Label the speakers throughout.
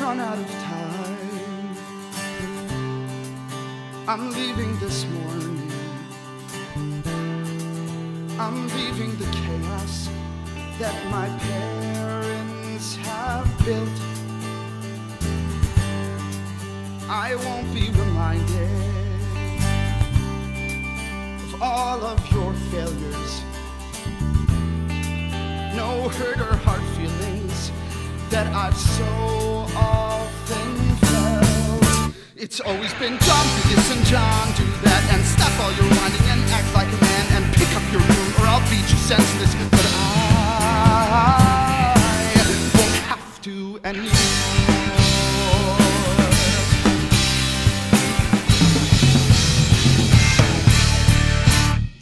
Speaker 1: Run out of time. I'm leaving this morning. I'm leaving the chaos that my parents have built. I won't be reminded of all of your failures. No hurt or hard feelings that I've so often felt. It's always been John do this and John do that, and stop all your whining and act like a man and pick up your room or I'll beat you senseless. But I won't have to anymore.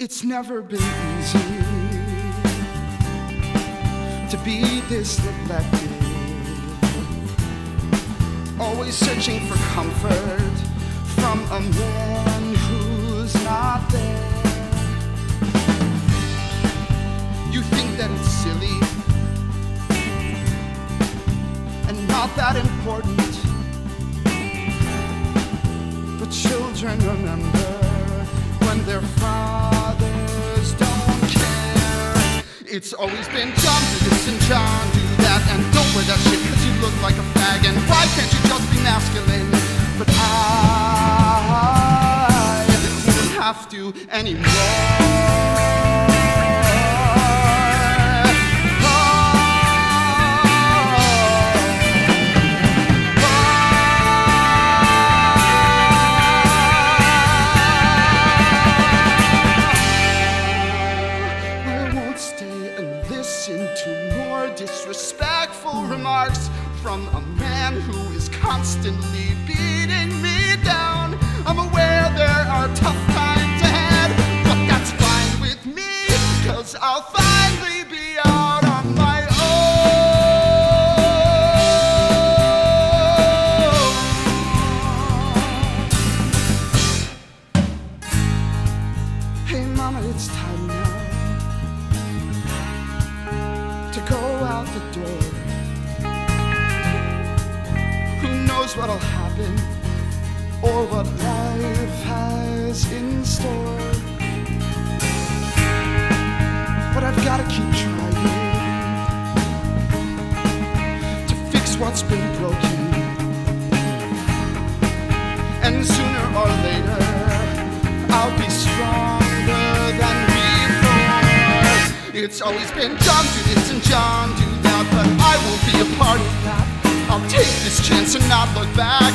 Speaker 1: It's never been easy to be this neglected. Always searching for comfort from a man who's not there. You think that it's silly and not that important. But children remember when their fathers don't care. It's always been John do this and John do that, and don't wear that shit have to I won't stay and listen to more disrespectful remarks from a man who is constantly beating me I'll finally be out on my own. Hey, Mama, it's time now to go out the door. Who knows what'll happen or what life has in keep trying to fix what's been broken. And sooner or later, I'll be stronger than before. It's always been John do this and John do that, but I won't be a part of that. I'll take this chance and not look back,